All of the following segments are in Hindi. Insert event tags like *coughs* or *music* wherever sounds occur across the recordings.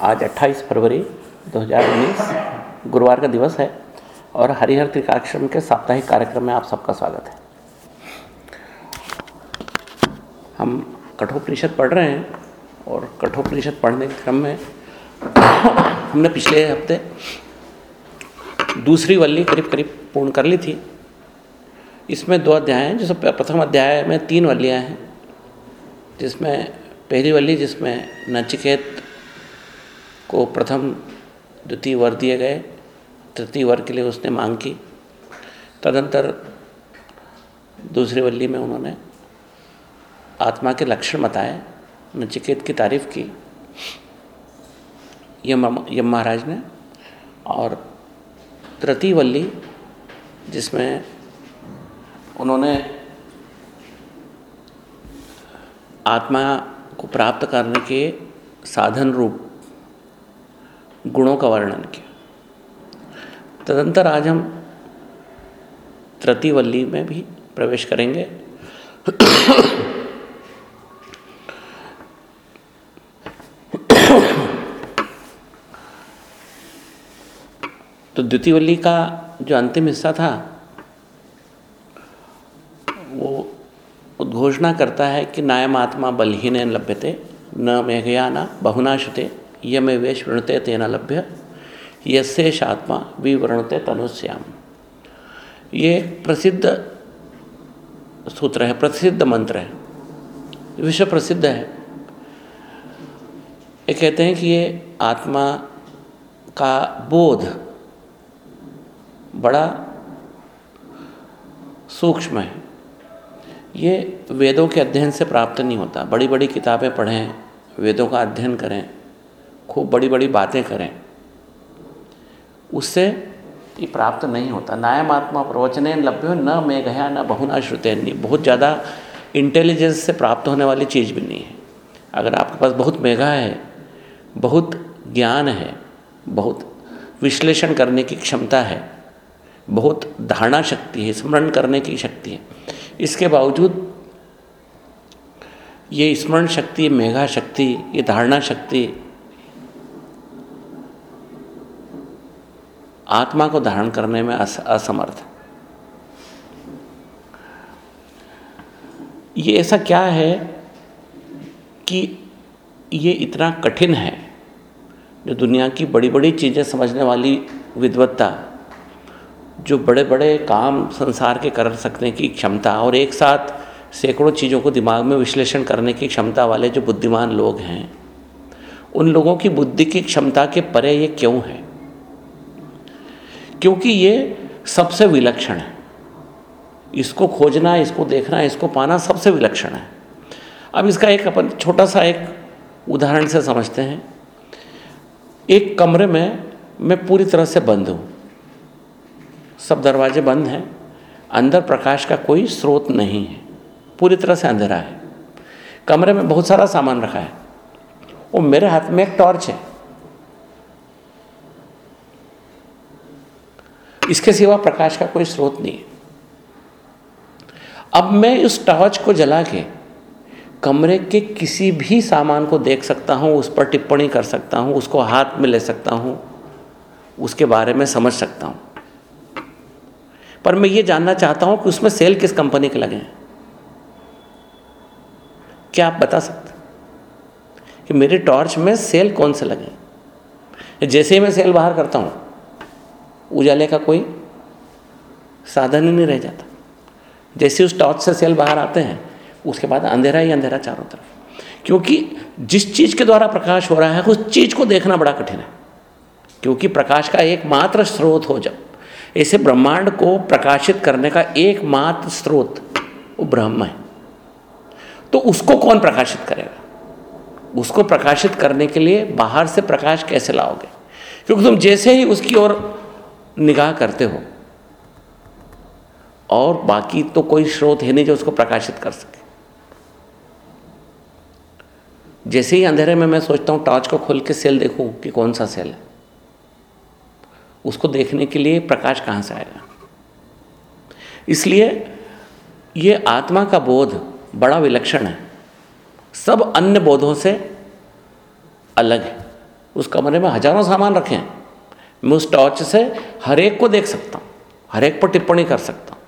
आज 28 फरवरी 2019 गुरुवार का दिवस है और हरिहर त्रिकाश्रम के साप्ताहिक कार्यक्रम में आप सबका स्वागत है। हम कठोपनिषद पढ़ रहे हैं और कठोपनिषद पढ़ने के क्रम में *coughs* हमने पिछले हफ़्ते दूसरी वल्ली करीब करीब पूर्ण कर ली थी। इसमें दो अध्याय हैं जिसमें प्रथम अध्याय में तीन वल्लियाँ हैं, जिसमें पहली वल्ली जिसमें नचिकेत को प्रथम द्वितीय वर दिए गए, तृतीय वर के लिए उसने मांग की। तदंतर दूसरी वल्ली में उन्होंने आत्मा के लक्षण बताए, नचिकेत की तारीफ़ की, यम यम महाराज ने, और तृतीय वल्ली जिसमें उन्होंने आत्मा को प्राप्त करने के साधन रूप गुणों का वर्णन किया। तदंतर आज हम तृतीयवल्ली में भी प्रवेश करेंगे। तो द्वितीयवल्ली का जो अंतिम हिस्सा था, वो उद्घोषणा करता है कि नायम आत्मा बलहीन लभ्यते, न मेघया न बहुनाशते। यमे वे शृणते तेना लभ्य यशेष आत्मा विवरणते तनुश्याम ये प्रसिद्ध सूत्र है, प्रसिद्ध मंत्र है विश्व प्रसिद्ध है। ये कहते हैं कि ये आत्मा का बोध बड़ा सूक्ष्म है। ये वेदों के अध्ययन से प्राप्त नहीं होता। बड़ी बड़ी किताबें पढ़ें, वेदों का अध्ययन करें खूब बड़ी बड़ी बातें करें, उससे ये प्राप्त नहीं होता। नायम आत्मा प्रवचन लभ्यो न मैं गया न बहुना नहीं बहुत ज़्यादा इंटेलिजेंस से प्राप्त होने वाली चीज़ भी नहीं है। अगर आपके पास बहुत मेघा है, बहुत ज्ञान है, बहुत विश्लेषण करने की क्षमता है, बहुत धारणा शक्ति है, स्मरण करने की शक्ति है, इसके बावजूद ये स्मरण शक्ति, मेघा शक्ति, ये धारणा शक्ति आत्मा को धारण करने में असमर्थ। ये ऐसा क्या है कि ये इतना कठिन है, जो दुनिया की बड़ी बड़ी चीज़ें समझने वाली विद्वत्ता, जो बड़े बड़े काम संसार के कर सकने की क्षमता और एक साथ सैकड़ों चीज़ों को दिमाग में विश्लेषण करने की क्षमता वाले जो बुद्धिमान लोग हैं, उन लोगों की बुद्धि की क्षमता के परे ये क्यों है? क्योंकि ये सबसे विलक्षण है। इसको खोजना, इसको देखना, इसको पाना सबसे विलक्षण है। अब इसका एक अपन छोटा सा एक उदाहरण से समझते हैं। एक कमरे में मैं पूरी तरह से बंद हूँ। सब दरवाजे बंद हैं। अंदर प्रकाश का कोई स्रोत नहीं है। पूरी तरह से अंधेरा है। कमरे में बहुत सारा सामान रखा है। और मेरे हाथ में एक टॉर्च है। इसके सिवा प्रकाश का कोई स्रोत नहीं है। अब मैं उस टॉर्च को जला के कमरे के किसी भी सामान को देख सकता हूँ, उस पर टिप्पणी कर सकता हूँ, उसको हाथ में ले सकता हूँ, उसके बारे में समझ सकता हूँ। पर मैं ये जानना चाहता हूँ कि उसमें सेल किस कंपनी के लगे हैं। क्या आप बता सकते कि मेरे टॉर्च में सेल कौन से लगे जैसे ही मैं सेल बाहर करता हूँ उजाले का कोई साधन ही नहीं रह जाता। जैसे उस टॉर्च से सेल बाहर आते हैं, उसके बाद अंधेरा ही अंधेरा चारों तरफ़। क्योंकि जिस चीज़ के द्वारा प्रकाश हो रहा है, उस चीज़ को देखना बड़ा कठिन है। क्योंकि प्रकाश का एकमात्र स्रोत हो जब ऐसे ब्रह्मांड को प्रकाशित करने का एकमात्र स्रोत वो ब्रह्म है। तो उसको कौन प्रकाशित करेगा? उसको प्रकाशित करने के लिए बाहर से प्रकाश कैसे लाओगे? क्योंकि तुम जैसे ही उसकी ओर निगाह करते हो। और बाकी तो कोई स्रोत है नहीं जो उसको प्रकाशित कर सके। जैसे ही अंधेरे में मैं सोचता हूँ टॉर्च को खोल के सेल देखूँ कि कौन सा सेल है। उसको देखने के लिए प्रकाश कहाँ से आएगा? इसलिए ये आत्मा का बोध बड़ा विलक्षण है। सब अन्य बोधों से अलग है। उस कमरे में हज़ारों सामान रखे हैं। मैं उस टॉर्च से हर एक को देख सकता हूँ, हर एक पर टिप्पणी कर सकता हूँ।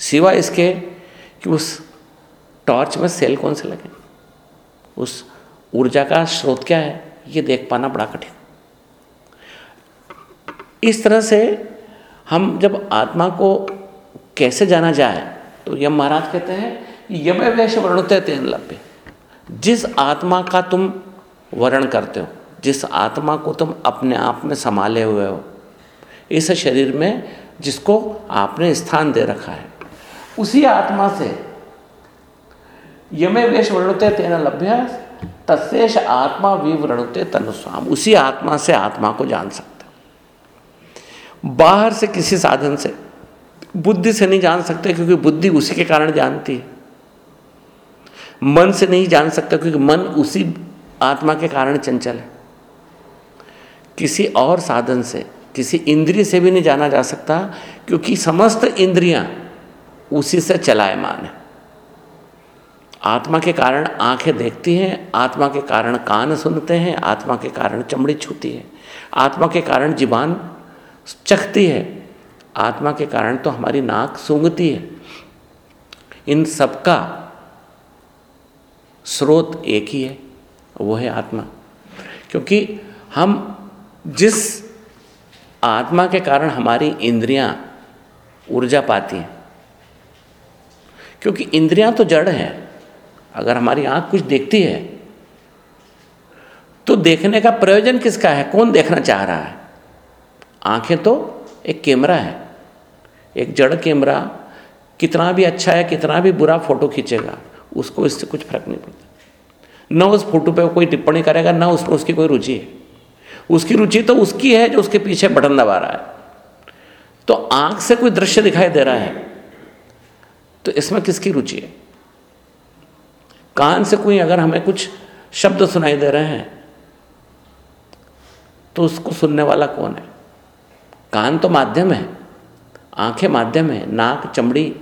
सिवाय इसके कि उस टॉर्च में सेल कौन से लगे? उस ऊर्जा का स्रोत क्या है? ये देख पाना बड़ा कठिन। इस तरह से हम जब आत्मा को कैसे जाना जाए तो यम महाराज कहते हैं, यम वैश्य वर्णते तेन लभ्य जिस आत्मा का तुम वर्ण करते हो जिस आत्मा को तुम अपने आप में संभाले हुए हो, इस शरीर में जिसको आपने स्थान दे रखा है, उसी आत्मा से। यमे वेश वर्णुते तेना लभ्य तत्शेष आत्मा विवरणुते तनुस्वाम। उसी आत्मा से आत्मा को जान सकते बाहर से किसी साधन से, बुद्धि से नहीं जान सकते क्योंकि बुद्धि उसी के कारण जानती है। मन से नहीं जान सकते क्योंकि मन उसी आत्मा के कारण चंचल है। किसी और साधन से, किसी इंद्रिय से भी नहीं जाना जा सकता, क्योंकि समस्त इंद्रियाँ उसी से चलायमान है। आत्मा के कारण आँखें देखती हैं, आत्मा के कारण कान सुनते हैं, आत्मा के कारण चमड़ी छूती है, आत्मा के कारण जीवान चखती है, आत्मा के कारण तो हमारी नाक सूंघती है। इन सबका स्रोत एक ही है, वो है आत्मा। क्योंकि हम जिस आत्मा के कारण हमारी इंद्रियाँ ऊर्जा पाती हैं, क्योंकि इंद्रियाँ तो जड़ हैं, अगर हमारी आँख कुछ देखती है तो देखने का प्रयोजन किसका है? कौन देखना चाह रहा है? आँखें तो एक कैमरा है, एक जड़ कैमरा, कितना भी अच्छा है, कितना भी बुरा फ़ोटो खींचेगा, उसको इससे कुछ फ़र्क नहीं पड़ता। न उस फ़ोटो पे कोई टिप्पणी करेगा, न उसमें उसकी कोई रुचि है। उसकी रुचि तो उसकी है जो उसके पीछे बटन दबा रहा है। तो आँख से कोई दृश्य दिखाई दे रहा है तो इसमें किसकी रुचि है? कान से कोई अगर हमें कुछ शब्द सुनाई दे रहे हैं तो उसको सुनने वाला कौन है? कान तो माध्यम है, आँखें माध्यम है, नाक, चमड़ी,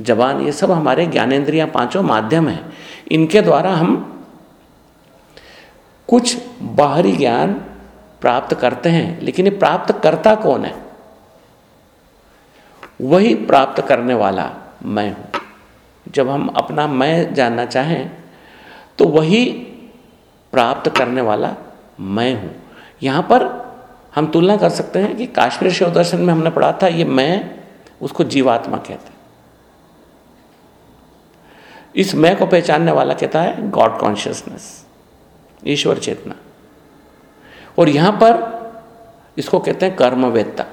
जबान, ये सब हमारे ज्ञानेन्द्रियाँ पाँचों माध्यम है। इनके द्वारा हम कुछ बाहरी ज्ञान प्राप्त करते हैं, लेकिन ये प्राप्त करता कौन है? वही प्राप्त करने वाला मैं हूँ। जब हम अपना मैं जानना चाहें तो वही प्राप्त करने वाला मैं हूँ। यहाँ पर हम तुलना कर सकते हैं कि काश्मीर शिव दर्शन में हमने पढ़ा था, ये मैं उसको जीवात्मा कहते हैं। इस मैं को पहचानने वाला कहता है गॉड कॉन्शियसनेस ईश्वर चेतना। और यहाँ पर इसको कहते हैं कर्मवेत्ता,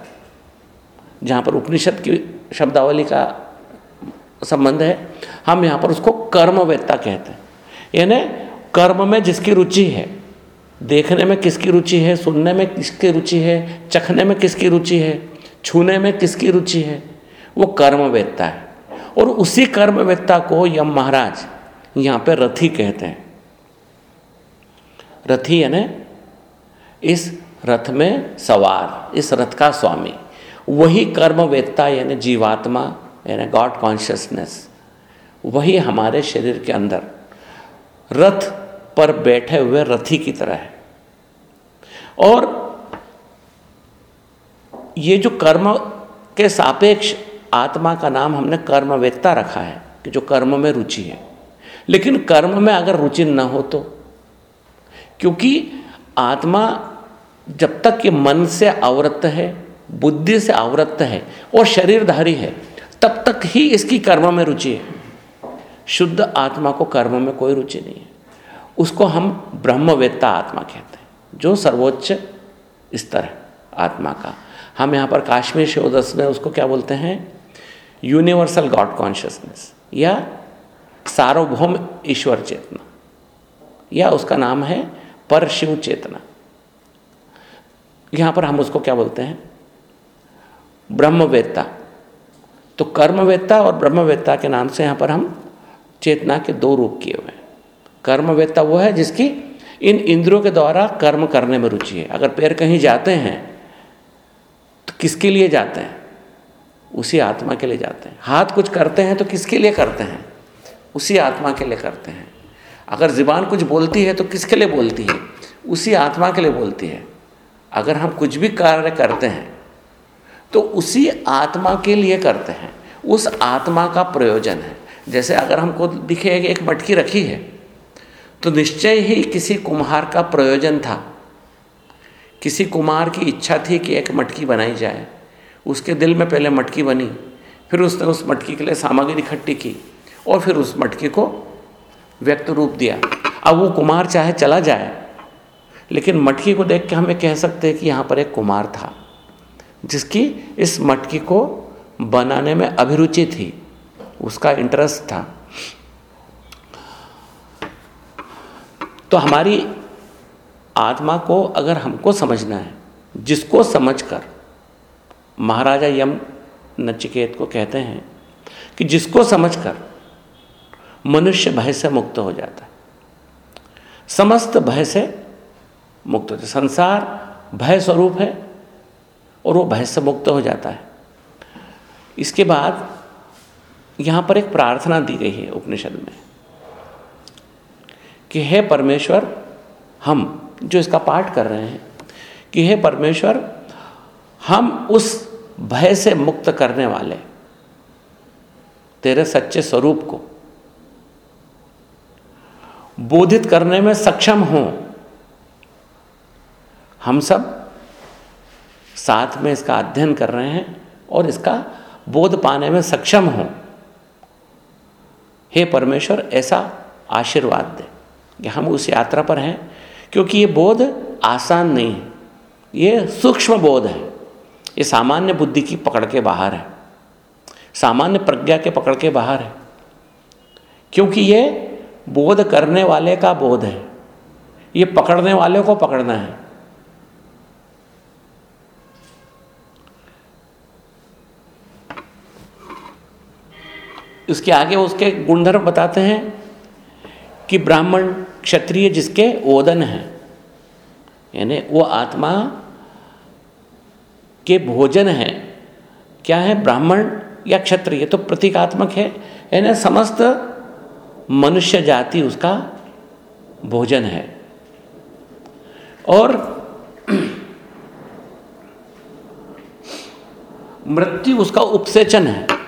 जहाँ पर उपनिषद की शब्दावली का संबंध है। हम यहाँ पर उसको कर्मवेत्ता कहते हैं। यानी कर्म में जिसकी रुचि है, देखने में किसकी रुचि है, सुनने में किसकी रुचि है, चखने में किसकी रुचि है, छूने में किसकी रुचि है, वो कर्मवेत्ता है। और उसी कर्मवेत्ता को यम महाराज यहाँ पे रथी कहते हैं। रथी यानी इस रथ में सवार, इस रथ का स्वामी। वही कर्मवेत्ता, यानी जीवात्मा, यानी गॉड कॉन्शियसनेस वही हमारे शरीर के अंदर। रथ पर बैठे हुए रथी की तरह है। और ये जो कर्म के सापेक्ष आत्मा का नाम हमने कर्मवेत्ता रखा है, कि जो कर्म में रुचि है। लेकिन कर्म में अगर रुचि न हो तो क्योंकि आत्मा जब तक ये मन से आवृत्त है, बुद्धि से आवृत्त है और शरीरधारी है, तब तक ही इसकी कर्म में रुचि है। शुद्ध आत्मा को कर्म में कोई रुचि नहीं है। उसको हम ब्रह्मवेत्ता आत्मा कहते हैं, जो सर्वोच्च स्तर है आत्मा का। हम यहाँ पर काश्मीर शिवदस में उसको क्या बोलते हैं? यूनिवर्सल गॉड कॉन्शियसनेस या सार्वभौम ईश्वर चेतना, या उसका नाम है पर शिव चेतना। यहाँ पर हम उसको क्या बोलते हैं? ब्रह्मवेत्ता। तो कर्मवेत्ता और ब्रह्मवेत्ता के नाम से यहाँ पर हम चेतना के दो रूप किए हुए हैं। कर्मवेत्ता वो है जिसकी इन इंद्रियों के द्वारा कर्म करने में रुचि है। अगर पैर कहीं जाते हैं तो किसके लिए जाते हैं? उसी आत्मा के लिए जाते हैं। हाथ कुछ करते हैं तो किसके लिए करते हैं? उसी आत्मा के लिए करते हैं। अगर ज़बान कुछ बोलती है तो किसके लिए बोलती है? उसी आत्मा के लिए बोलती है। अगर हम कुछ भी कार्य करते हैं तो उसी आत्मा के लिए करते हैं। उस आत्मा का प्रयोजन है। जैसे अगर हमको दिखे एक मटकी रखी है तो निश्चय ही किसी कुम्हार का प्रयोजन था। किसी कुमार की इच्छा थी कि एक मटकी बनाई जाए। उसके दिल में पहले मटकी बनी, फिर उसने उस मटकी के लिए सामग्री इकट्ठी की और फिर उस मटकी को व्यक्त रूप दिया। अब वो कुमार चाहे चला जाए लेकिन मटकी को देख के हमें कह सकते हैं कि यहाँ पर एक कुमार था, जिसकी इस मटकी को बनाने में अभिरुचि थी। उसका इंटरेस्ट था। तो हमारी आत्मा को अगर हमको समझना है, जिसको समझकर महाराजा यम नचिकेत को कहते हैं कि जिसको समझकर मनुष्य भय से मुक्त हो जाता है, समस्त भय से मुक्त हो जाता संसार भय स्वरूप है और वो भय से मुक्त हो जाता है। इसके बाद यहाँ पर एक प्रार्थना दी गई है उपनिषद में कि हे परमेश्वर, हम जो इसका पाठ कर रहे हैं कि हे परमेश्वर, हम उस भय से मुक्त करने वाले तेरे सच्चे स्वरूप को बोधित करने में सक्षम हों। हम सब साथ में इसका अध्ययन कर रहे हैं और इसका बोध पाने में सक्षम हों। हे परमेश्वर, ऐसा आशीर्वाद दे कि हम उस यात्रा पर हैं, क्योंकि ये बोध आसान नहीं है। ये सूक्ष्म बोध है। ये सामान्य बुद्धि की पकड़ के बाहर है। सामान्य प्रज्ञा के पकड़ के बाहर है। क्योंकि ये बोध करने वाले का बोध है। ये पकड़ने वाले को पकड़ना है। इसके आगे उसके गुणधर्म बताते हैं कि ब्राह्मण क्षत्रिय जिसके ओदन हैं। यानी वो आत्मा के भोजन हैं। क्या है? ब्राह्मण या क्षत्रिय? तो प्रतीकात्मक है। यानी समस्त मनुष्य जाति उसका भोजन है। और *clears throat* मृत्यु उसका उपसेचन है।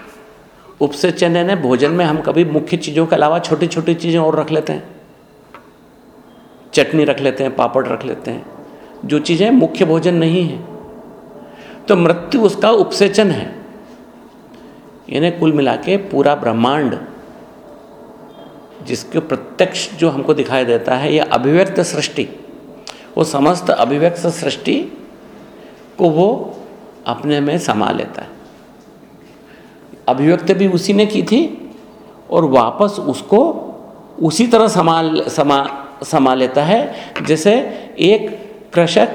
उपसेचन है, भोजन में हम कभी मुख्य चीज़ों के अलावा छोटी छोटी चीज़ें और रख लेते हैं। चटनी रख लेते हैं, पापड़ रख लेते हैं। जो चीज़ें मुख्य भोजन नहीं है। तो मृत्यु उसका उपसेचन है। यानी कुल मिला के पूरा ब्रह्मांड, जिसके प्रत्यक्ष जो हमको दिखाई देता है, यह अभिव्यक्त सृष्टि। वो समस्त अभिव्यक्त सृष्टि को वो अपने में समा लेता है। अभिव्यक्त भी उसी ने की थी और वापस उसको उसी तरह संभाल, समा समा लेता है, जैसे एक कृषक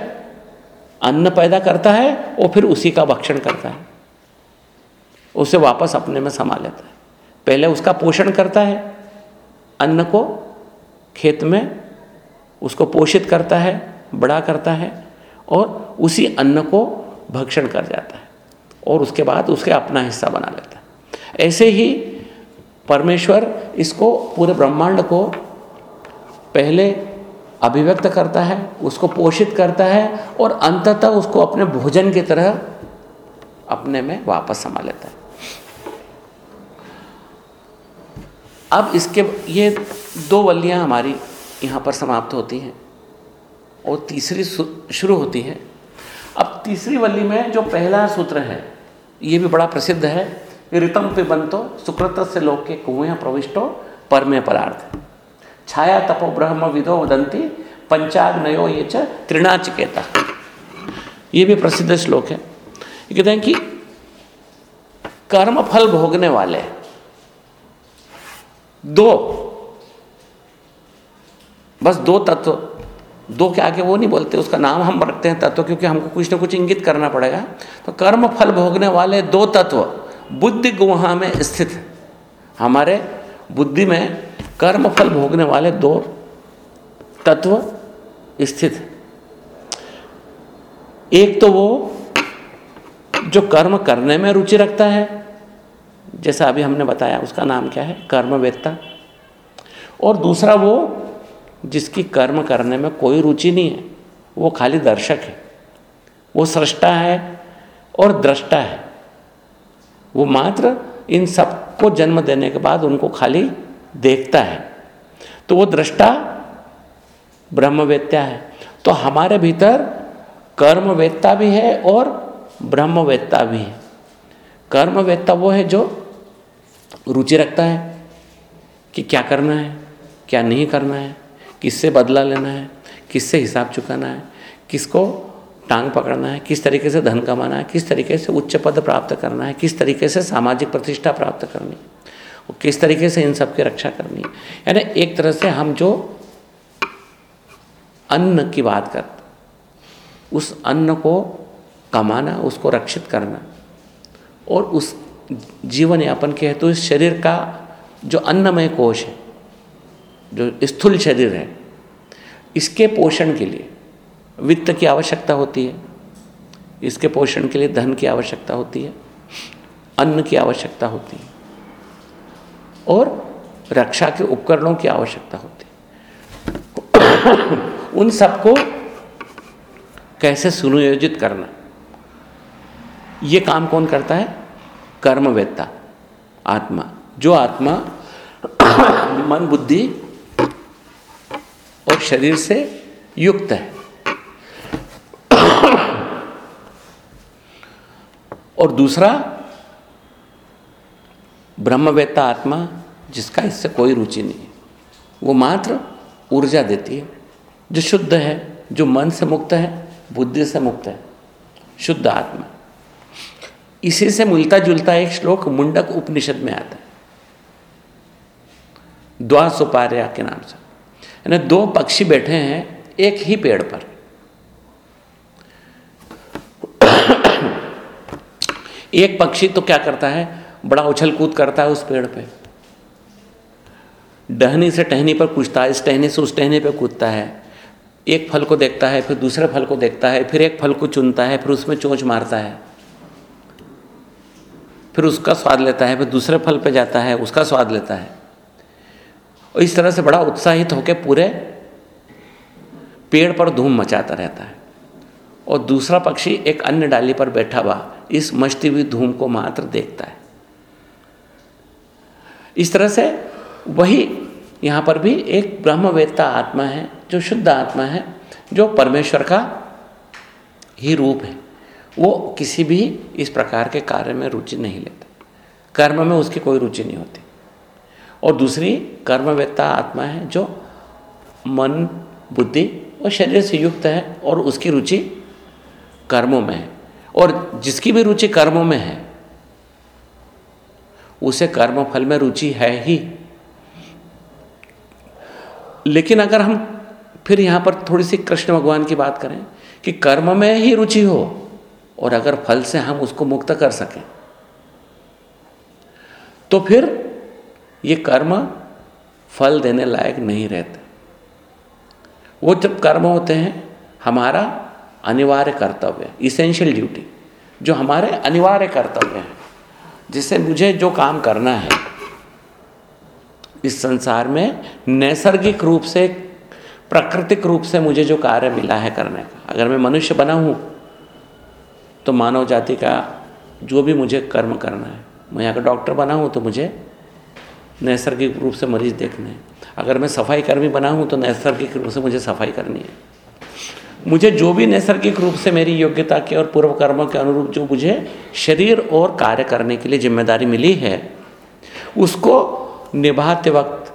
अन्न पैदा करता है और फिर उसी का भक्षण करता है। उसे वापस अपने में समा लेता है। पहले उसका पोषण करता है, अन्न को खेत में उसको पोषित करता है, बड़ा करता है और उसी अन्न को भक्षण कर जाता है और उसके बाद उसके अपना हिस्सा बना लेता है। ऐसे ही परमेश्वर इसको पूरे ब्रह्मांड को पहले अभिव्यक्त करता है, उसको पोषित करता है और अंततः उसको अपने भोजन की तरह अपने में वापस समा लेता है। अब इसके, ये दो वल्लियाँ हमारी यहाँ पर समाप्त होती हैं और तीसरी शुरू होती है। अब तीसरी वल्ली में जो पहला सूत्र है, ये भी बड़ा प्रसिद्ध है ऋतम पे बनतो सुकृत से के कुएँ प्रविष्टो, परमे परार्थ। छाया तपो ब्रह्म विदो वदंती पंचाग्नयो ये च ये भी प्रसिद्ध श्लोक है। ये कहते हैं कि कर्म फल भोगने वाले दो, बस दो तत्व, दो के आगे वो नहीं बोलते, उसका नाम हम रखते हैं तत्व, क्योंकि हमको कुछ ना कुछ इंगित करना पड़ेगा। तो कर्म फल भोगने वाले दो तत्व बुद्धि गुहा में स्थित हमारे बुद्धि में कर्म फल भोगने वाले दो तत्व स्थित एक तो वो जो कर्म करने में रुचि रखता है, जैसा अभी हमने बताया, उसका नाम क्या है? कर्मवेत्ता। और दूसरा वो जिसकी कर्म करने में कोई रुचि नहीं है, वो खाली दर्शक है। वो सृष्टा है और दृष्टा है। वो मात्र इन सबको जन्म देने के बाद उनको खाली देखता है। तो वो दृष्टा ब्रह्मवेत्ता है। तो हमारे भीतर कर्मवेत्ता भी है और ब्रह्मवेत्ता भी है। कर्मवेत्ता वो है जो रुचि रखता है कि क्या करना है, क्या नहीं करना है, किससे बदला लेना है, किससे हिसाब चुकाना है, किसको टांग पकड़ना है, किस तरीके से धन कमाना है, किस तरीके से उच्च पद प्राप्त करना है, किस तरीके से सामाजिक प्रतिष्ठा प्राप्त करनी है किस तरीके से इन सब की रक्षा करनी है। यानी एक तरह से हम जो अन्न की बात करते उस अन्न को कमाना, उसको रक्षित करना, और उस जीवन यापन के हेतु तो इस शरीर का जो अन्नमय कोश है, जो स्थूल शरीर है, इसके पोषण के लिए वित्त की आवश्यकता होती है। इसके पोषण के लिए धन की आवश्यकता होती है। अन्न की आवश्यकता होती है। और रक्षा के उपकरणों की आवश्यकता होती है। *coughs* उन सबको कैसे सुनियोजित करना? ये काम कौन करता है? कर्मवेत्ता, आत्मा। जो आत्मा *coughs* मन, बुद्धि और शरीर से युक्त है। और दूसरा, ब्रह्मवेत्ता आत्मा, जिसका इससे कोई रुचि नहीं है। वो मात्र ऊर्जा देती है, जो शुद्ध है, जो मन से मुक्त है, बुद्धि से मुक्त है, शुद्ध आत्मा। इसी से मिलता जुलता एक श्लोक मुंडक उपनिषद में आता है। द्वा सुपार्या के नाम से। यानी दो पक्षी बैठे हैं एक ही पेड़ पर। एक पक्षी तो क्या करता है? बड़ा उछल कूद करता है उस पेड़ पे। डहनी से टहनी पर कूदता है, इस टहनी से उस टहनी पे कूदता है। एक फल को देखता है, फिर दूसरे फल को देखता है, फिर एक फल को चुनता है, फिर उसमें चोंच मारता है। फिर उसका स्वाद लेता है, फिर दूसरे फल पे जाता है, उसका स्वाद लेता है। और इस तरह से बड़ा उत्साहित होकर पूरे पेड़ पर धूम मचाता रहता है। और दूसरा पक्षी एक अन्य डाली पर बैठा हुआ इस मचती हुई धूम को मात्र देखता है। इस तरह से वही यहाँ पर भी एक ब्रह्मवेत्ता आत्मा है, जो शुद्ध आत्मा है, जो परमेश्वर का ही रूप है। वो किसी भी इस प्रकार के कार्य में रुचि नहीं लेता। कर्म में उसकी कोई रुचि नहीं होती। और दूसरी, कर्मवेत्ता आत्मा है, जो मन, बुद्धि और शरीर से युक्त है और उसकी रुचि कर्मों में है। और जिसकी भी रुचि कर्मों में है, उसे कर्म फल में रुचि है ही। लेकिन अगर हम फिर यहाँ पर थोड़ी सी कृष्ण भगवान की बात करें कि कर्म में ही रुचि हो, और अगर फल से हम उसको मुक्त कर सकें तो फिर ये कर्म फल देने लायक नहीं रहते। वो जब कर्म होते हैं, हमारा अनिवार्य कर्तव्य इसेंशियल ड्यूटी जो हमारे अनिवार्य कर्तव्य हैं, जिससे मुझे जो काम करना है, इस संसार में नैसर्गिक रूप से, प्राकृतिक रूप से मुझे जो कार्य मिला है करने का, अगर मैं मनुष्य बना हूँ तो मानव जाति का जो भी मुझे कर्म करना है, मैं अगर डॉक्टर बना हूँ तो मुझे नैसर्गिक रूप से मरीज़ देखने हैं, अगर मैं सफ़ाई कर्मी बना हूँ तो नैसर्गिक रूप से मुझे सफ़ाई करनी है। मुझे जो भी नैसर्गिक रूप से मेरी योग्यता के और पूर्व कर्मों के अनुरूप जो मुझे शरीर और कार्य करने के लिए ज़िम्मेदारी मिली है, उसको निभाते वक्त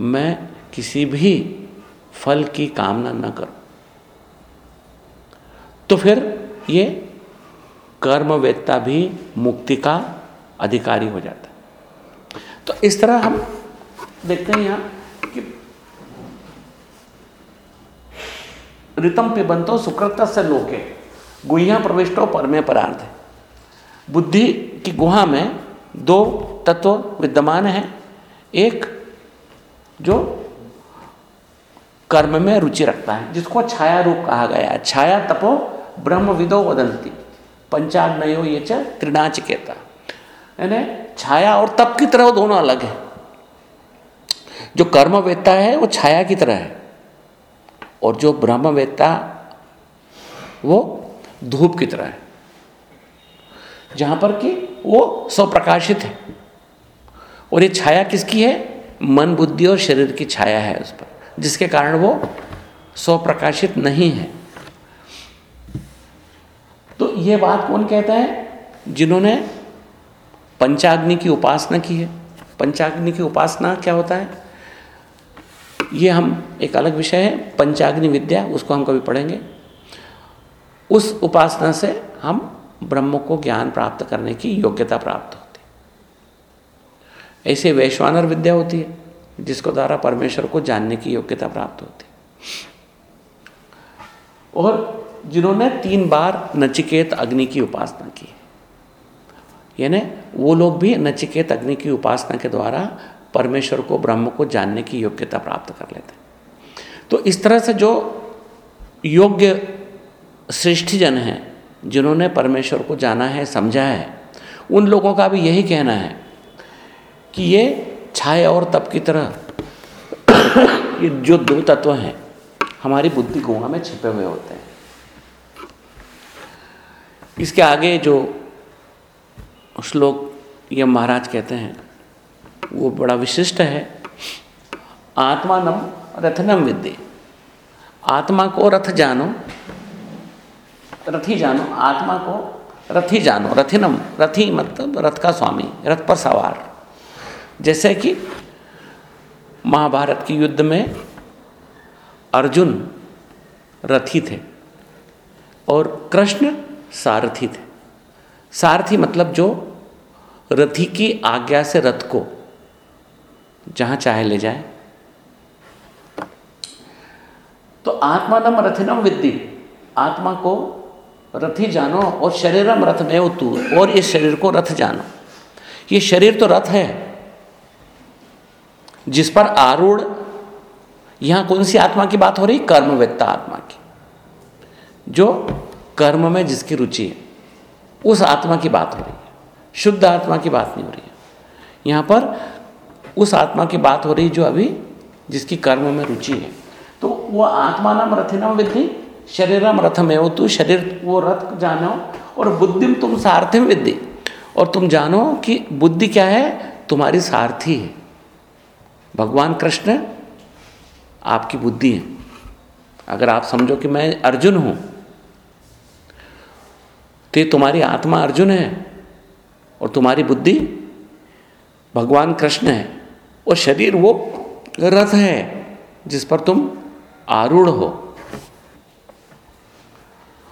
मैं किसी भी फल की कामना न करूँ। तो फिर ये कर्मवेत्ता भी मुक्ति का अधिकारी हो जाता है। तो इस तरह हम देखते हैं यहाँ कि ऋतम पिबंतो सुकृत से लोके। गुहिया प्रविष्टो परमे परार्थ बुद्धि की गुहा में दो तत्व विद्यमान हैं। एक जो कर्म में रुचि रखता है, जिसको छाया रूप कहा गया है। छाया तपो ब्रह्म विदो वदंती। पंचाग्नयो ये च त्रिनाचिकेता यानी छाया और तप की तरह दोनों अलग है। जो कर्मवेत्ता है, वो छाया की तरह है। और जो ब्रह्मवेत्ता, वो धूप की तरह है। जहाँ पर कि वो स्वप्रकाशित है। और ये छाया किसकी है? मन, बुद्धि और शरीर की छाया है उस पर, जिसके कारण वो स्वप्रकाशित नहीं है। तो ये बात कौन कहता है? जिन्होंने पंचाग्नि की उपासना की है। पंचाग्नि की उपासना क्या होता है? ये हम एक अलग विषय है, पंचाग्नि विद्या, उसको हम कभी पढ़ेंगे। उस उपासना से हम ब्रह्म को ज्ञान प्राप्त करने की योग्यता प्राप्त होती है। ऐसे वैश्वानर विद्या होती है, जिसको द्वारा परमेश्वर को जानने की योग्यता प्राप्त होती है। और जिन्होंने तीन बार नचिकेत अग्नि की उपासना की यानी वो लोग भी नचिकेत अग्नि की उपासना के द्वारा परमेश्वर को, ब्रह्म को जानने की योग्यता प्राप्त कर लेते हैं। तो इस तरह से जो योग्य जन हैं, जिन्होंने परमेश्वर को जाना है, समझा है, उन लोगों का भी यही कहना है कि ये छाया और तप की तरह, *coughs* ये जो दो तत्व हैं, हमारी बुद्धि गुहा में छिपे हुए होते हैं। इसके आगे जो श्लोक ये महाराज कहते हैं वो बड़ा विशिष्ट है। आत्मानम रथनम विद्य। आत्मा को रथ जानो, रथी जानो, आत्मा को रथी जानो रथिनम रथी मतलब रथ का स्वामी, रथ पर सवार। जैसे कि महाभारत के युद्ध में अर्जुन रथी थे और कृष्ण सारथी थे। सारथी मतलब जो रथी की आज्ञा से रथ को जहाँ चाहे ले जाए। तो आत्मानम रथिनम विद्धि। आत्मा को रथी जानो और शरीरम रथ में उतू और इस शरीर को रथ जानो। ये शरीर तो रथ है। जिस पर आरूढ़, यहाँ कौन सी आत्मा की बात हो रही? कर्मवेत्ता आत्मा की। जो कर्म में जिसकी रुचि है, उस आत्मा की बात हो रही है। शुद्ध आत्मा की बात नहीं हो रही है। यहाँ पर उस आत्मा की बात हो रही जो अभी जिसकी कर्म में रुचि है। तो वो आत्मा नाम रथिनम विद्धि, शरीरम रथमेव तू, शरीर वो रथ जानो और बुद्धिम तुम सारथिम विद्धि। और तुम जानो कि बुद्धि क्या है? तुम्हारी सारथी है। भगवान कृष्ण आपकी बुद्धि है। अगर आप समझो कि मैं अर्जुन हूँ तो तुम्हारी आत्मा अर्जुन है और तुम्हारी बुद्धि भगवान कृष्ण है। और शरीर वो रथ है जिस पर तुम आरूढ़ हो।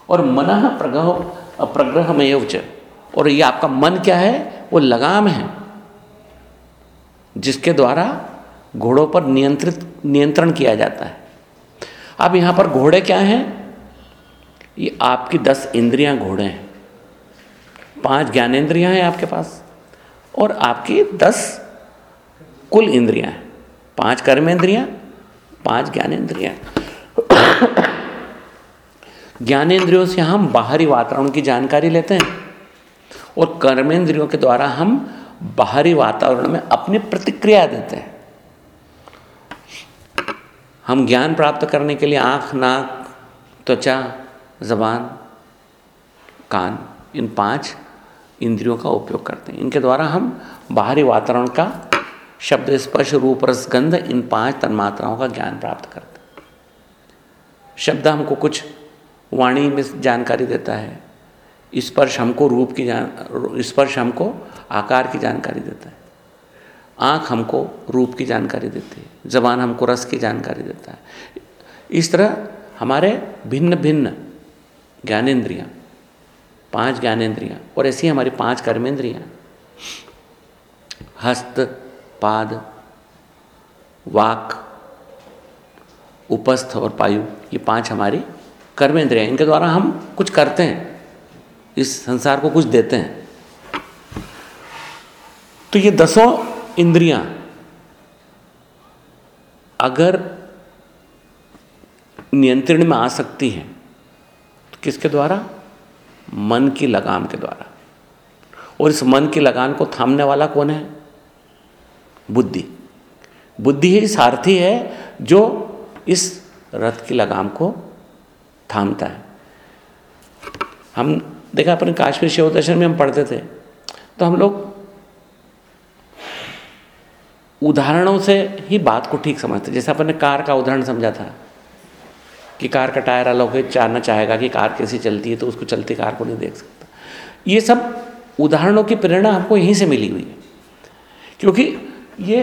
और मन प्रग्रह प्रग्रह में और ये आपका मन क्या है? वो लगाम है, जिसके द्वारा घोड़ों पर नियंत्रित, नियंत्रण किया जाता है। अब यहाँ पर घोड़े क्या हैं? ये आपकी दस इंद्रियाँ घोड़े हैं। पाँच ज्ञानेन्द्रियाँ हैं आपके पास। और आपकी दस कुल इंद्रियाँ हैं। पाँच कर्मेंद्रियाँ, पाँच ज्ञान ज्ञानेन्द्रियाँ ज्ञानेन्द्रियों से हम बाहरी वातावरण की जानकारी लेते हैं और कर्मेंद्रियों के द्वारा हम बाहरी वातावरण में अपनी प्रतिक्रिया देते हैं। हम ज्ञान प्राप्त करने के लिए आँख, नाक, त्वचा, जबान, कान, इन पाँच इंद्रियों का उपयोग करते हैं। इनके द्वारा हम बाहरी वातावरण का शब्द स्पर्श रूप रस गंध इन पाँच तन्मात्राओं का ज्ञान प्राप्त करते शब्द हमको कुछ वाणी में जानकारी देता है। स्पर्श हमको रूप की जान, स्पर्श हमको आकार की जानकारी देता है। आँख हमको रूप की जानकारी देती है। जबान हमको रस की जानकारी देता है। इस तरह हमारे भिन्न भिन्न ज्ञानेन्द्रियाँ, पाँच ज्ञानेन्द्रियाँ, और ऐसी हमारी पाँच कर्मेंद्रियाँ, हस्त पाद, वाक, उपस्थ और पायु, ये पाँच हमारी कर्मेंद्रियाँ इनके द्वारा हम कुछ करते हैं, इस संसार को कुछ देते हैं। तो ये दसों इंद्रियाँ, अगर नियंत्रण में आ सकती हैं तो किसके द्वारा? मन की लगाम के द्वारा। और इस मन की लगाम को थामने वाला कौन है? बुद्धि। बुद्धि ही सारथी है जो इस रथ की लगाम को थामता है। हम देखा अपने काश्मीर शिव दर्शन में हम पढ़ते थे तो हम लोग उदाहरणों से ही बात को ठीक समझते। जैसे अपन ने कार का उदाहरण समझा था कि कार का टायर अलग हो जानना चाहेगा कि कार कैसी चलती है तो उसको चलती कार को नहीं देख सकता। ये सब उदाहरणों की प्रेरणा हमको यहीं से मिली हुई है, क्योंकि ये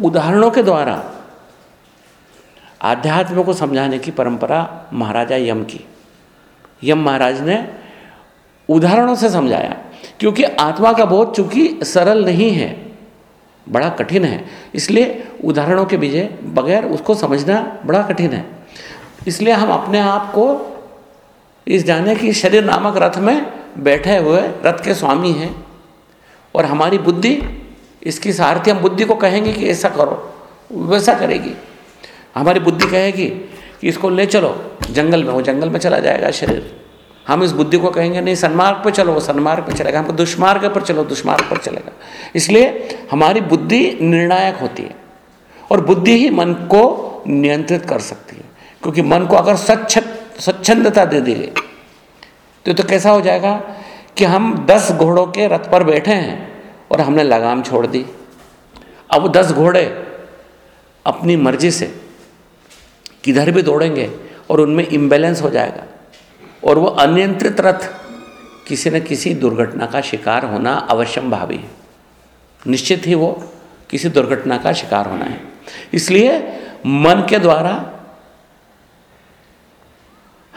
उदाहरणों के द्वारा आध्यात्म को समझाने की परंपरा महाराजा यम की। यम महाराज ने उदाहरणों से समझाया, क्योंकि आत्मा का बोध चूँकि सरल नहीं है, बड़ा कठिन है। इसलिए उदाहरणों के बीजे बगैर उसको समझना बड़ा कठिन है। इसलिए हम अपने आप को इस जाने कि शरीर नामक रथ में बैठे हुए रथ के स्वामी हैं और हमारी बुद्धि इसकी सारथी हम बुद्धि को कहेंगे कि ऐसा करो वैसा करेगी। हमारी बुद्धि कहेगी कि इसको ले चलो जंगल में वो जंगल में चला जाएगा शरीर। हम इस बुद्धि को कहेंगे नहीं सन्मार्ग पर चलो वो सन्मार्ग पर चलेगा हमको दुष्मार्ग पर चलो दुष्मार्ग पर चलेगा। इसलिए हमारी बुद्धि निर्णायक होती है और बुद्धि ही मन को नियंत्रित कर सकती है क्योंकि मन को अगर स्वच्छ स्वच्छंदता दे दी गई तो, तो कैसा हो जाएगा कि हम दस घोड़ों के रथ पर बैठे हैं और हमने लगाम छोड़ दी। अब वो दस घोड़े अपनी मर्ज़ी से किधर भी दौड़ेंगे और उनमें इम्बेलेंस हो जाएगा। और वो अनियंत्रित रथ किसी न किसी दुर्घटना का शिकार होना अवश्यम भावी है। निश्चित ही वो किसी दुर्घटना का शिकार होना है। इसलिए मन के द्वारा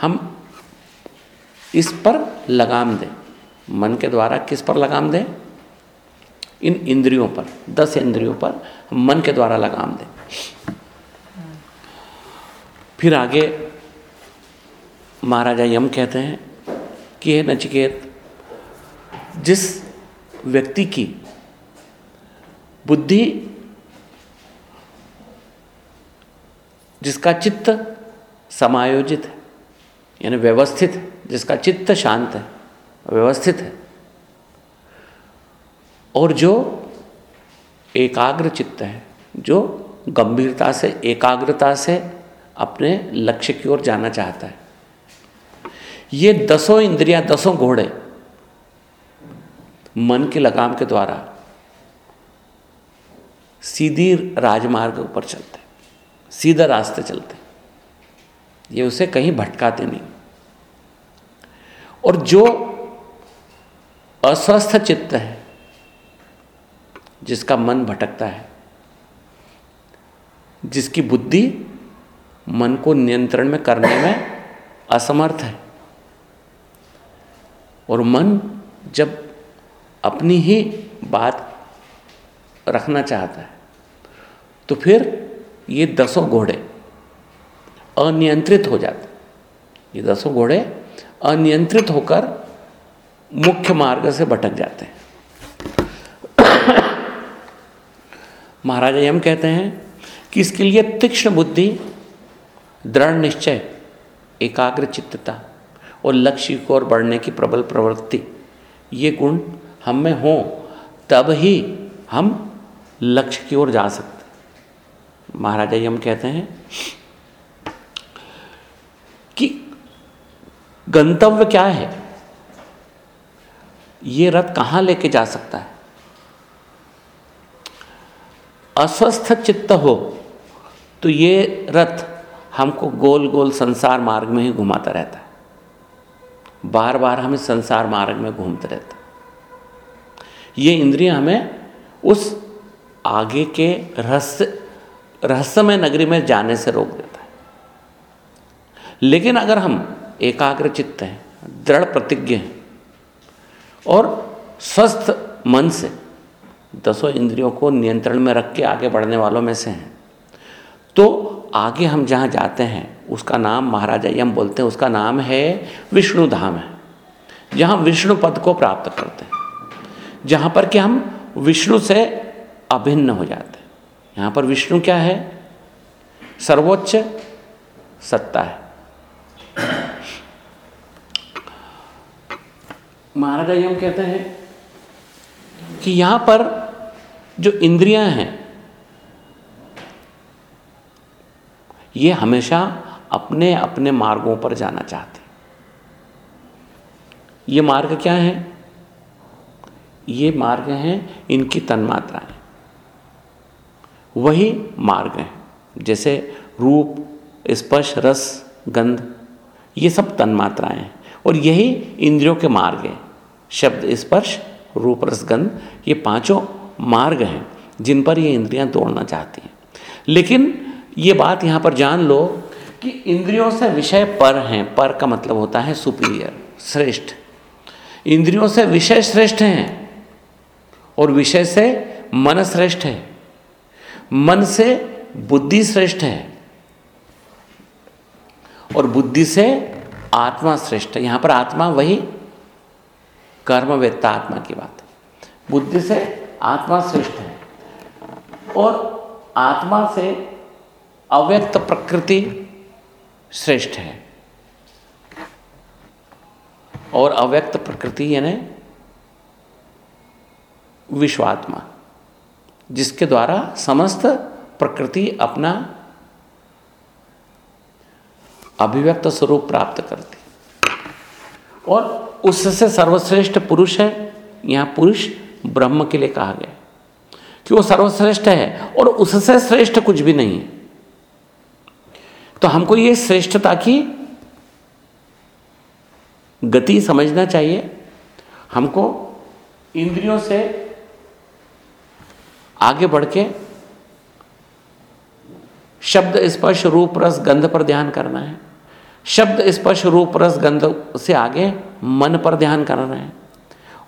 हम इस पर लगाम दें। मन के द्वारा किस पर लगाम दें? इन इंद्रियों पर, दस इंद्रियों पर मन के द्वारा लगाम दें। फिर आगे महाराजा यम कहते हैं कि हे नचिकेत, जिस व्यक्ति की बुद्धि जिसका चित्त समायोजित है, यानी व्यवस्थित है, जिसका चित्त शांत है, व्यवस्थित है और जो एकाग्र चित्त है, जो गंभीरता से, एकाग्रता से अपने लक्ष्य की ओर जाना चाहता है। ये दसों इंद्रियाँ, दसों घोड़े मन के लगाम के द्वारा सीधी राजमार्ग ऊपर चलते सीधा रास्ते चलते ये उसे कहीं भटकाते नहीं। और जो अस्वस्थ चित्त है जिसका मन भटकता है, जिसकी बुद्धि मन को नियंत्रण में करने में असमर्थ है। और मन जब अपनी ही बात रखना चाहता है तो फिर ये दसों घोड़े अनियंत्रित हो जाते ये दसों घोड़े अनियंत्रित होकर मुख्य मार्ग से भटक जाते हैं। महाराजा यम कहते हैं कि इसके लिए तीक्ष्ण बुद्धि, दृढ़ निश्चय, एकाग्र चित्तता और लक्ष्य की ओर बढ़ने की प्रबल प्रवृत्ति, ये गुण हम में हों, तब ही हम लक्ष्य की ओर जा सकते महाराजा यम कहते हैं कि गंतव्य क्या है? ये रथ कहाँ लेके जा सकता है? अस्वस्थ चित्त हो तो ये रथ हमको गोल गोल संसार मार्ग में ही घुमाता रहता है। बार बार हमें संसार मार्ग में घूमते रहते ये इंद्रियाँ हमें उस आगे के रहस्य, रहस्यमय नगरी में जाने से रोक देता है। लेकिन अगर हम एकाग्र चित्त हैं, दृढ़ प्रतिज्ञ हैं और स्वस्थ मन से दसों इंद्रियों को नियंत्रण में रख के आगे बढ़ने वालों में से हैं। तो आगे हम जहाँ जाते हैं, उसका नाम महाराजा यम बोलते हैं, उसका नाम है विष्णु धाम है। जहाँ विष्णु पद को प्राप्त करते हैं। जहाँ पर कि हम विष्णु से अभिन्न हो जाते हैं। यहाँ पर विष्णु क्या है? सर्वोच्च सत्ता है। महाराजा यम कहते हैं कि यहाँ पर जो इंद्रियाँ हैं, ये हमेशा अपने अपने मार्गों पर जाना चाहते ये मार्ग क्या है? ये मार्ग हैं इनकी तन्मात्राएँ। वही मार्ग हैं, जैसे रूप, स्पर्श, रस, गंध, ये सब तन्मात्राएँ हैं। और यही इंद्रियों के मार्ग हैं। शब्द, स्पर्श, रूप, रस, गंध, ये पाँचों मार्ग हैं, जिन पर ये इंद्रियाँ दौड़ना चाहती हैं। लेकिन ये बात यहाँ पर जान लो कि इंद्रियों से विषय पर हैं। पर का मतलब होता है सुपीरियर श्रेष्ठ। इंद्रियों से विषय श्रेष्ठ हैं और विषय से मन श्रेष्ठ है। मन से बुद्धि श्रेष्ठ है और बुद्धि से आत्मा श्रेष्ठ है। यहाँ पर आत्मा वही कर्मवेत्ता आत्मा की बात है। बुद्धि से आत्मा श्रेष्ठ है। और आत्मा से अव्यक्त प्रकृति श्रेष्ठ है। और अव्यक्त प्रकृति यानी विश्वात्मा, जिसके द्वारा समस्त प्रकृति अपना अभिव्यक्त स्वरूप प्राप्त करती और उससे सर्वश्रेष्ठ पुरुष है, यहाँ पुरुष ब्रह्म के लिए कहा गया। कि वो सर्वश्रेष्ठ है और उससे श्रेष्ठ कुछ भी नहीं। तो हमको ये श्रेष्ठता की गति समझना चाहिए। हमको इंद्रियों से आगे बढ़ के शब्द स्पर्श, रूप, रस, गंध पर ध्यान करना है। शब्द स्पर्श, रूप, रस, गंध से आगे मन पर ध्यान करना है।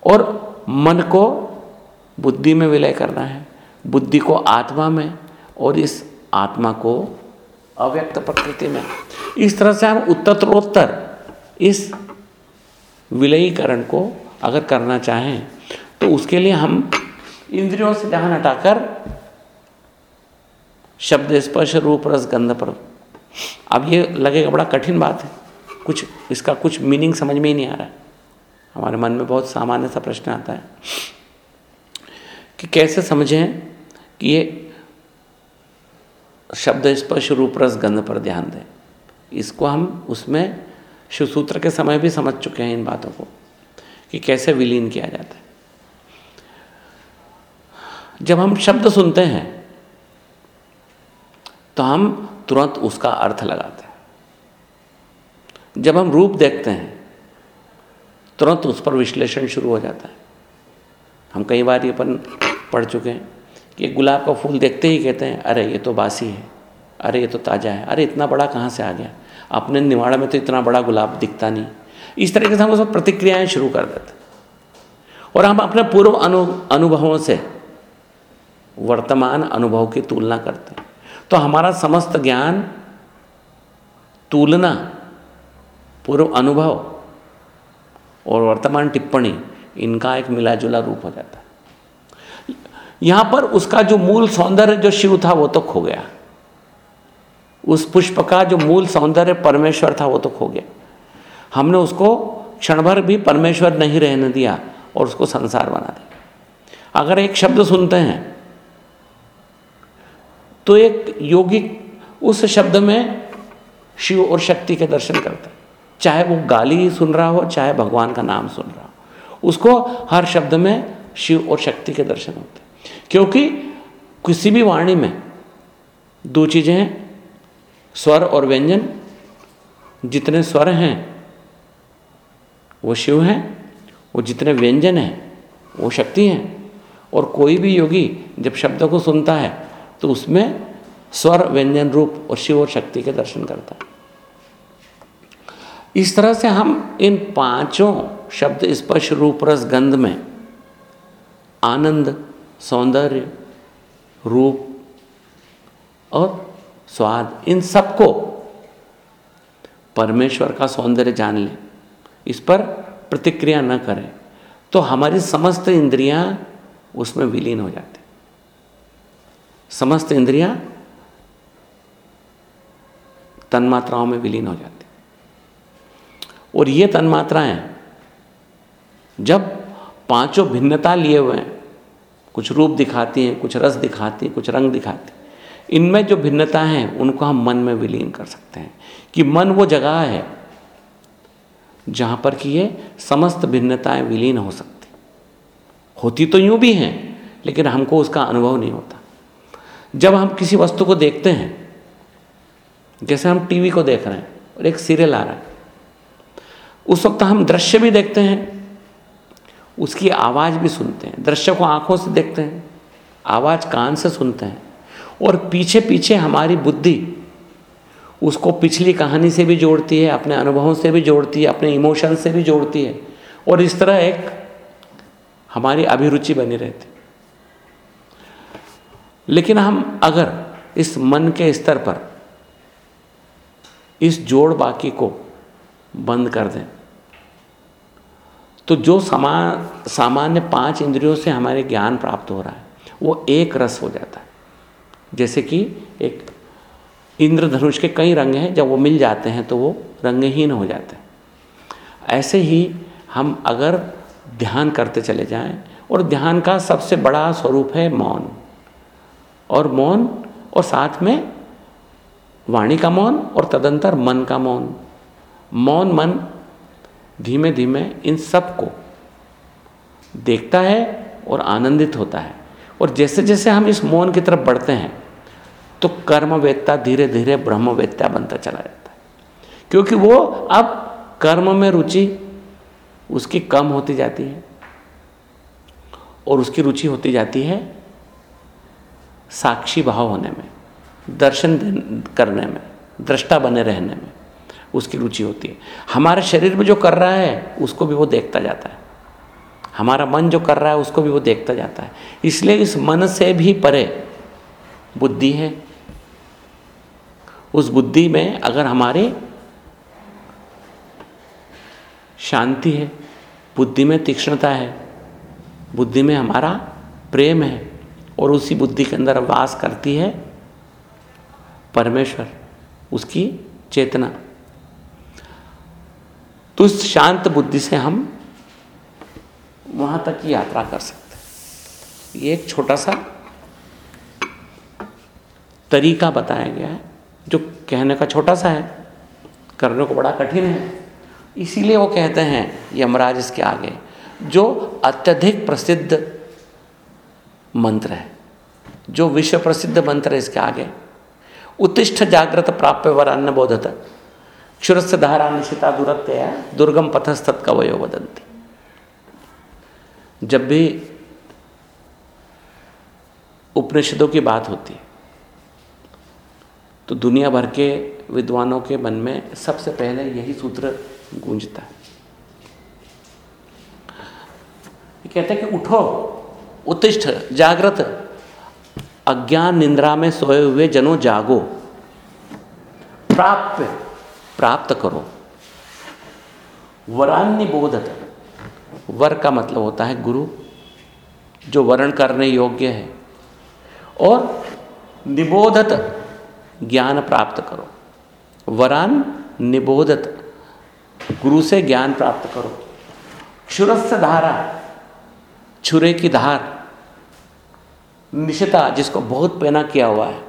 और मन को बुद्धि में विलय करना है, बुद्धि को आत्मा में और इस आत्मा को अव्यक्त प्रकृति में। इस तरह से हम उत्तरोत्तर इस विलयीकरण को अगर करना चाहें तो उसके लिए हम इंद्रियों से ध्यान हटाकर शब्द स्पर्श, रूप, रस, गंध पर। अब ये लगेगा, बड़ा कठिन बात है। कुछ इसका कुछ मीनिंग समझ में ही नहीं आ रहा है। हमारे मन में बहुत सामान्य सा प्रश्न आता है। कि कैसे समझें कि ये शब्द स्पर्श रूप रस गंध पर ध्यान दें। इसको हम उसमें शिवसूत्र के समय भी समझ चुके हैं इन बातों को, कि कैसे विलीन किया जाता है। जब हम शब्द सुनते हैं तो हम तुरंत उसका अर्थ लगाते हैं। जब हम रूप देखते हैं, तुरंत उस पर विश्लेषण शुरू हो जाता है। हम कई बार ये अपन पढ़ चुके हैं कि गुलाब का फूल देखते ही कहते हैं, अरे, ये तो बासी है। अरे, ये तो ताज़ा है। अरे, इतना बड़ा कहाँ से आ गया? अपने निवाड़ा में तो इतना बड़ा गुलाब दिखता नहीं। इस तरीके से हम उसमें प्रतिक्रियाएँ शुरू कर देते और हम अपने पूर्व अनु, अनुभवों से वर्तमान अनुभव की तुलना करते हैं। तो हमारा समस्त ज्ञान, तुलना, पूर्व अनुभव और वर्तमान टिप्पणी इनका एक मिला जुला रूप हो जाता है। यहाँ पर उसका जो मूल सौंदर्य, जो शिव था, वो तो खो गया। उस पुष्प का जो मूल सौंदर्य परमेश्वर था, वो तो खो गया। हमने उसको क्षण भर भी परमेश्वर नहीं रहने दिया और उसको संसार बना दिया। अगर एक शब्द सुनते हैं तो एक योगिक उस शब्द में शिव और शक्ति के दर्शन करता है। चाहे वो गाली सुन रहा हो, चाहे भगवान का नाम सुन रहा हो। उसको हर शब्द में शिव और शक्ति के दर्शन होते हैं। क्योंकि किसी भी वाणी में दो चीज़ें हैं, स्वर और व्यंजन। जितने स्वर हैं, वो शिव हैं वो जितने व्यंजन हैं, वो शक्ति हैं। और कोई भी योगी जब शब्द को सुनता है तो उसमें स्वर, व्यंजन रूप और शिव और शक्ति के दर्शन करता है। इस तरह से हम इन पाँचों शब्द स्पर्श रूप रस गंध में आनंद, सौंदर्य, रूप और स्वाद, इन सबको परमेश्वर का सौंदर्य जान लें। इस पर प्रतिक्रिया न करें। तो हमारी समस्त इंद्रियाँ उसमें विलीन हो जाती समस्त इंद्रियाँ तन्मात्राओं में विलीन हो जाती और ये तन्मात्राएँ जब पाँचों भिन्नता लिए हुए हैं, कुछ रूप दिखाती हैं, कुछ रस दिखाती हैं, कुछ रंग दिखाती हैं, इनमें जो भिन्नता हैं, उनको हम मन में विलीन कर सकते हैं कि मन वो जगह है जहाँ पर कि ये समस्त भिन्नताएँ विलीन हो सकती होती तो यूँ भी हैं, लेकिन हमको उसका अनुभव नहीं होता। जब हम किसी वस्तु को देखते हैं, जैसे हम टीवी को देख रहे हैं और एक सीरियल आ रहा है, उस वक्त हम दृश्य भी देखते हैं उसकी आवाज़ भी सुनते हैं, दृश्य को आँखों से देखते हैं, आवाज़ कान से सुनते हैं। और पीछे पीछे हमारी बुद्धि उसको पिछली कहानी से भी जोड़ती है, अपने अनुभवों से भी जोड़ती है, अपने इमोशन से भी जोड़ती है। और इस तरह एक हमारी अभिरुचि बनी रहती लेकिन हम अगर इस मन के स्तर पर इस जोड़ बाकी को बंद कर दें तो जो समा, सामान्य पाँच इंद्रियों से हमारे ज्ञान प्राप्त हो रहा है, वो एक रस हो जाता है। जैसे कि एक इंद्रधनुष के कई रंग हैं, जब वो मिल जाते हैं तो वो रंगहीन हो जाते हैं। ऐसे ही हम अगर ध्यान करते चले जाएँ, और ध्यान का सबसे बड़ा स्वरूप है मौन। और मौन, और साथ में वाणी का मौन, और तदंतर मन का मौन। मौन मन धीमे धीमे इन सबको देखता है और आनंदित होता है। और जैसे जैसे हम इस मौन की तरफ़ बढ़ते हैं तो कर्मवेत्ता धीरे धीरे ब्रह्मवेत्ता बनता चला जाता है। क्योंकि वो अब कर्म में रुचि, उसकी कम होती जाती है और उसकी रुचि होती जाती है साक्षी भाव होने में, दर्शन करने में, दृष्टा बने रहने में। उसकी रुचि होती है। हमारे शरीर में जो कर रहा है, उसको भी वो देखता जाता है। हमारा मन जो कर रहा है, उसको भी वो देखता जाता है। इसलिए इस मन से भी परे बुद्धि है। उस बुद्धि में अगर हमारी शांति है, बुद्धि में तीक्ष्णता है, बुद्धि में हमारा प्रेम है, और उसी बुद्धि के अंदर वास करती है परमेश्वर, उसकी चेतना। तो इस शांत बुद्धि से हम वहाँ तक की यात्रा कर सकते हैं। ये एक छोटा सा तरीका बताया गया है, जो कहने का छोटा सा है, करने को बड़ा कठिन है। इसीलिए वो कहते हैं, यमराज इसके आगे, जो अत्यधिक प्रसिद्ध मंत्र है, जो विश्व प्रसिद्ध मंत्र है इसके आगे, उत्तिष्ठ जागृत प्राप्य वरान्न बोधत क्षुरस्य धारा निशिता दुरत्य दुर्गम पथस्तत् कवयो वदंती जब भी उपनिषदों की बात होती तो दुनिया भर के विद्वानों के मन में सबसे पहले यही सूत्र गूंजता है। कहते हैं कि उठो, उत्तिष्ठ, जागृत, अज्ञान निंद्रा में सोए हुए जनों जागो। प्राप्य प्राप्त करो। वरान्य बोधत। वर का मतलब होता है गुरु, जो वर्ण करने योग्य है। और निबोधत ज्ञान प्राप्त करो। वरान निबोधत, गुरु से ज्ञान प्राप्त करो। क्षुरस्य धारा छुरे की धार, निशिता जिसको बहुत पेना किया हुआ है।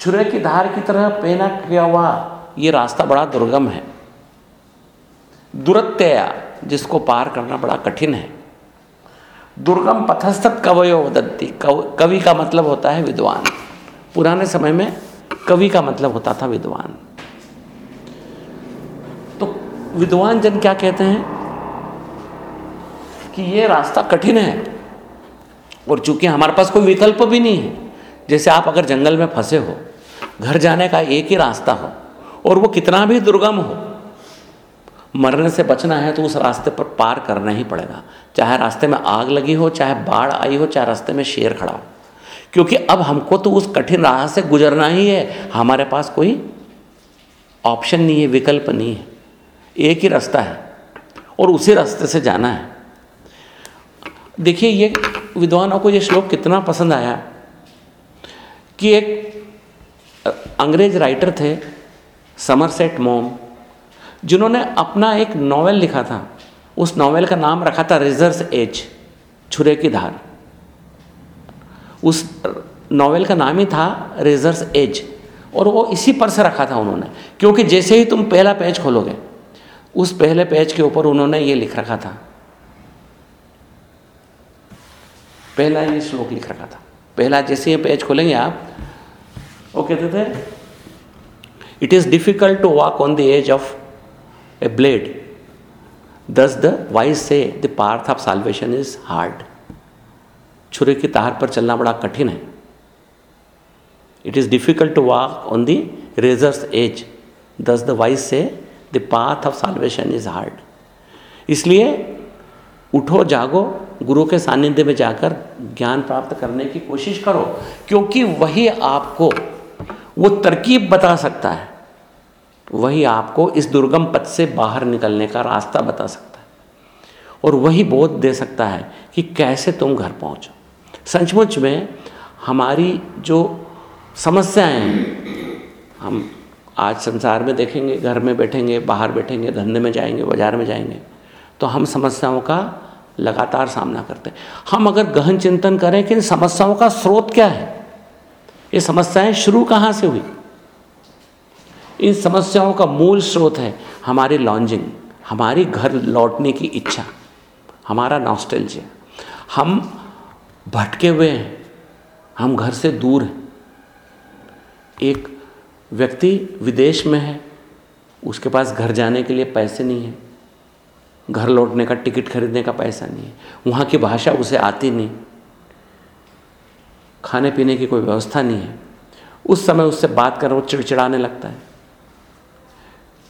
छुरे की धार की तरह पेना किया हुआ ये रास्ता बड़ा दुर्गम है। दुरत्यया, जिसको पार करना बड़ा कठिन है। दुर्गम पथस्तक कवयो वदंती कवि का मतलब होता है विद्वान। पुराने समय में कवि का मतलब होता था विद्वान। तो विद्वान जन क्या कहते हैं? कि ये रास्ता कठिन है। और चूँकि हमारे पास कोई विकल्प भी नहीं है, जैसे आप अगर जंगल में फंसे हो घर जाने का एक ही रास्ता हो और वो कितना भी दुर्गम हो, मरने से बचना है तो उस रास्ते पर पार करना ही पड़ेगा। चाहे रास्ते में आग लगी हो, चाहे बाढ़ आई हो, चाहे रास्ते में शेर खड़ा हो। क्योंकि अब हमको तो उस कठिन राह से गुजरना ही है। हमारे पास कोई ऑप्शन नहीं है, विकल्प नहीं है। एक ही रास्ता है और उसी रास्ते से जाना है। देखिए, ये विद्वानों को ये श्लोक कितना पसंद आया कि एक अंग्रेज़ राइटर थे समरसेट मोम जिन्होंने अपना एक नावल लिखा था। उस नावल का नाम रखा था रिजर्स एज छुरे की धार। उस नॉवेल का नाम ही था रेजर्स एज और वो इसी पर से रखा था उन्होंने। क्योंकि जैसे ही तुम पहला पेज खोलोगे, उस पहले पेज के ऊपर उन्होंने ये लिख रखा था। पहला ये श्लोक लिख रखा था। पहला जैसे ये पेज खोलेंगे आप वो कहते थे it is difficult to walk on the edge of a blade thus the wise say the path of salvation is hard छुरे की तार पर चलना बड़ा कठिन है. It is difficult to walk on the razor's edge thus the wise say the path of salvation is hard इसलिए उठो, जागो, गुरु के सानिध्य में जाकर ज्ञान प्राप्त करने की कोशिश करो, क्योंकि वही आपको वो तरकीब बता सकता है। वही आपको इस दुर्गम पथ से बाहर निकलने का रास्ता बता सकता है। और वही बोध दे सकता है कि कैसे तुम घर पहुंचो। सचमुच में हमारी जो समस्याएँ हैं, हम आज संसार में देखेंगे, घर में बैठेंगे, बाहर बैठेंगे, धंधे में जाएँगे, बाज़ार में जाएँगे तो हम समस्याओं का लगातार सामना करते हैं। हम अगर गहन चिंतन करें कि इन समस्याओं का स्रोत क्या है? ये समस्याएँ शुरू कहाँ से हुई? इन समस्याओं का मूल स्रोत है हमारी लॉन्जिंग, हमारी घर लौटने की इच्छा, हमारा नॉस्टेल्जिया। हम भटके हुए हैं, हम घर से दूर हैं। एक व्यक्ति विदेश में है, उसके पास घर जाने के लिए पैसे नहीं है, घर लौटने का, टिकट खरीदने का पैसा नहीं है, वहाँ की भाषा उसे आती नहीं। खाने पीने की कोई व्यवस्था नहीं है। उस समय उससे बात कर वो चिड़चिड़ाने लगता है।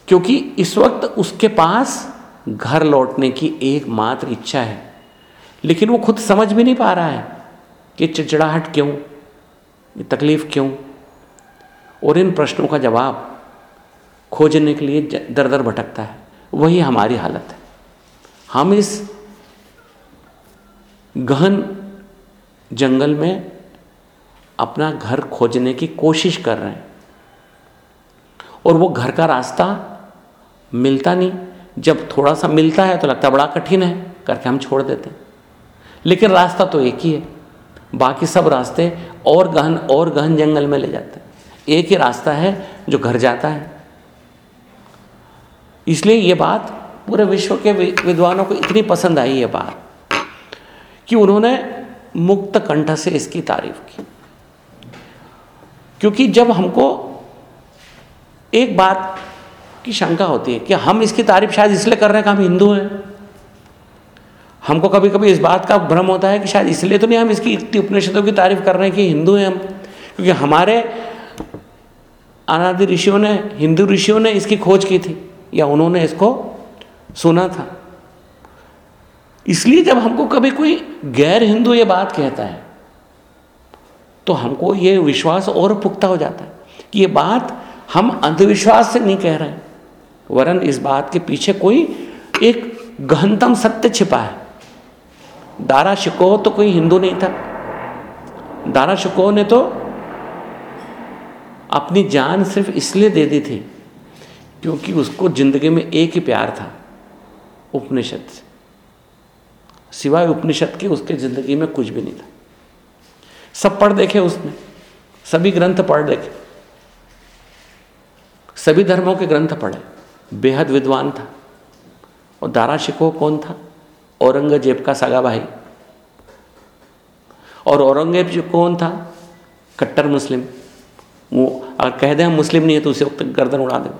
क्योंकि इस वक्त उसके पास घर लौटने की एकमात्र इच्छा है। लेकिन वो खुद समझ भी नहीं पा रहा है कि चिड़चिड़ाहट क्यों, ये तकलीफ़ क्यों। और इन प्रश्नों का जवाब खोजने के लिए दर दर भटकता है। वही हमारी हालत है। हम इस गहन जंगल में अपना घर खोजने की कोशिश कर रहे हैं। और वो घर का रास्ता मिलता नहीं। जब थोड़ा सा मिलता है तो लगता बड़ा कठिन है, करके हम छोड़ देते हैं। लेकिन रास्ता तो एक ही है। बाकी सब रास्ते और गहन और गहन जंगल में ले जाते हैं। एक ही रास्ता है जो घर जाता है। इसलिए ये बात पूरे विश्व के विद्वानों को इतनी पसंद आई ये बात कि उन्होंने मुक्त कंठ से इसकी तारीफ़ की। क्योंकि जब हमको एक बात की शंका होती है कि हम इसकी तारीफ़ शायद इसलिए कर रहे हैं कि हम हिंदू हैं। हमको कभी कभी इस बात का भ्रम होता है कि शायद इसलिए तो नहीं हम इसकी इतनी उपनिषदों की तारीफ़ कर रहे हैं कि हिंदू हैं हम। क्योंकि हमारे अनादि ऋषियों ने, हिंदू ऋषियों ने इसकी खोज की थी या उन्होंने इसको सुना था। इसलिए जब हमको कभी कोई गैर हिंदू ये बात कहता है तो हमको ये विश्वास और पुख्ता हो जाता है कि ये बात हम अंधविश्वास से नहीं कह रहे वरन इस बात के पीछे कोई एक गहनतम सत्य छिपा है। दारा शिको तो कोई हिंदू नहीं था। दारा शिको ने तो अपनी जान सिर्फ़ इसलिए दे दी थी क्योंकि उसको ज़िंदगी में एक ही प्यार था, उपनिषद से। सिवाय उपनिषद के उसके ज़िंदगी में कुछ भी नहीं था। सब पढ़ देखे उसने। सभी ग्रंथ पढ़ देखे। सभी धर्मों के ग्रंथ पढ़े। बेहद विद्वान था। और दारा शिको कौन था? औरंगज़ेब का सगा भाई। और औरंगज़ेब कौन था? कट्टर मुस्लिम। वो अगर कह दें हम मुस्लिम नहीं है तो उसी वक्त गर्दन उड़ा दें।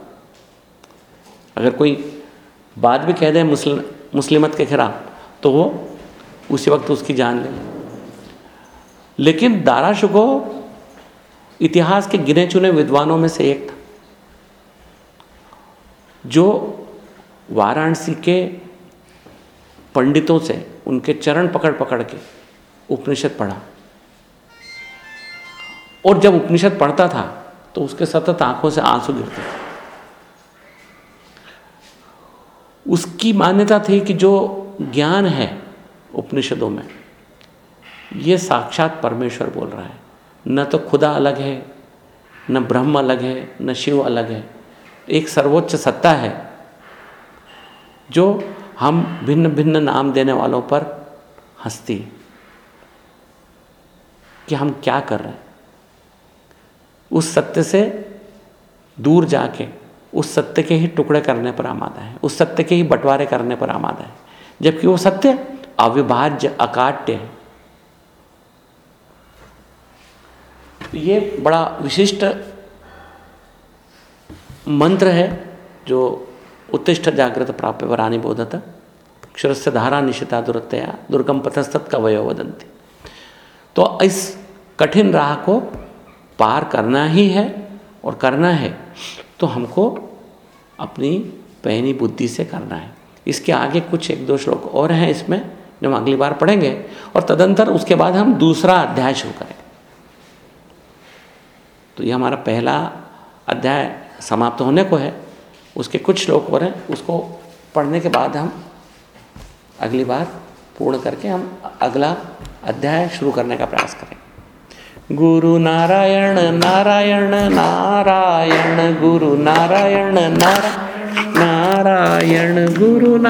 अगर कोई बात भी कह दें मुस्लिम, मुस्लिमत के खिलाफ तो वो उसी वक्त उसकी जान ले। लेकिन दारा शुको इतिहास के गिने चुने विद्वानों में से एक था, जो वाराणसी के पंडितों से, उनके चरण पकड़ पकड़ के उपनिषद पढ़ा। और जब उपनिषद पढ़ता था तो उसके सतत आँखों से आँसू गिरते थे। उसकी मान्यता थी कि जो ज्ञान है उपनिषदों में ये साक्षात परमेश्वर बोल रहा है। न तो खुदा अलग है, न ब्रह्म अलग है, न शिव अलग है। एक सर्वोच्च सत्ता है, जो हम भिन्न भिन्न नाम देने वालों पर हंसती कि हम क्या कर रहे हैं। उस सत्य से दूर जाके, उस सत्य के ही टुकड़े करने पर आमादा है, उस सत्य के ही बंटवारे करने पर आमादा है। जबकि वो सत्य अविभाज्य अकाट्य है। तो ये बड़ा विशिष्ट मंत्र है जो उत्तिष्ठ जागृत प्राप्य वरानी बोधत, क्षरस्य धारा निशिता दुरतया दुर्गम पथस्तत् का वयो वदंती तो इस कठिन राह को पार करना ही है और करना है तो हमको अपनी पहनी बुद्धि से करना है। इसके आगे कुछ एक दो श्लोक और हैं इसमें जो हम अगली बार पढ़ेंगे, और तदंतर उसके बाद हम दूसरा अध्याय शुरू करें तो ये हमारा पहला अध्याय समाप्त होने को है। उसके कुछ श्लोक और हैं, उसको पढ़ने के बाद हम अगली बार पूर्ण करके हम अगला अध्याय शुरू करने का प्रयास करें गुरु नारायण नारायण नारायण, गुरु नारायण नारायण नारायण, गुरु नारायण।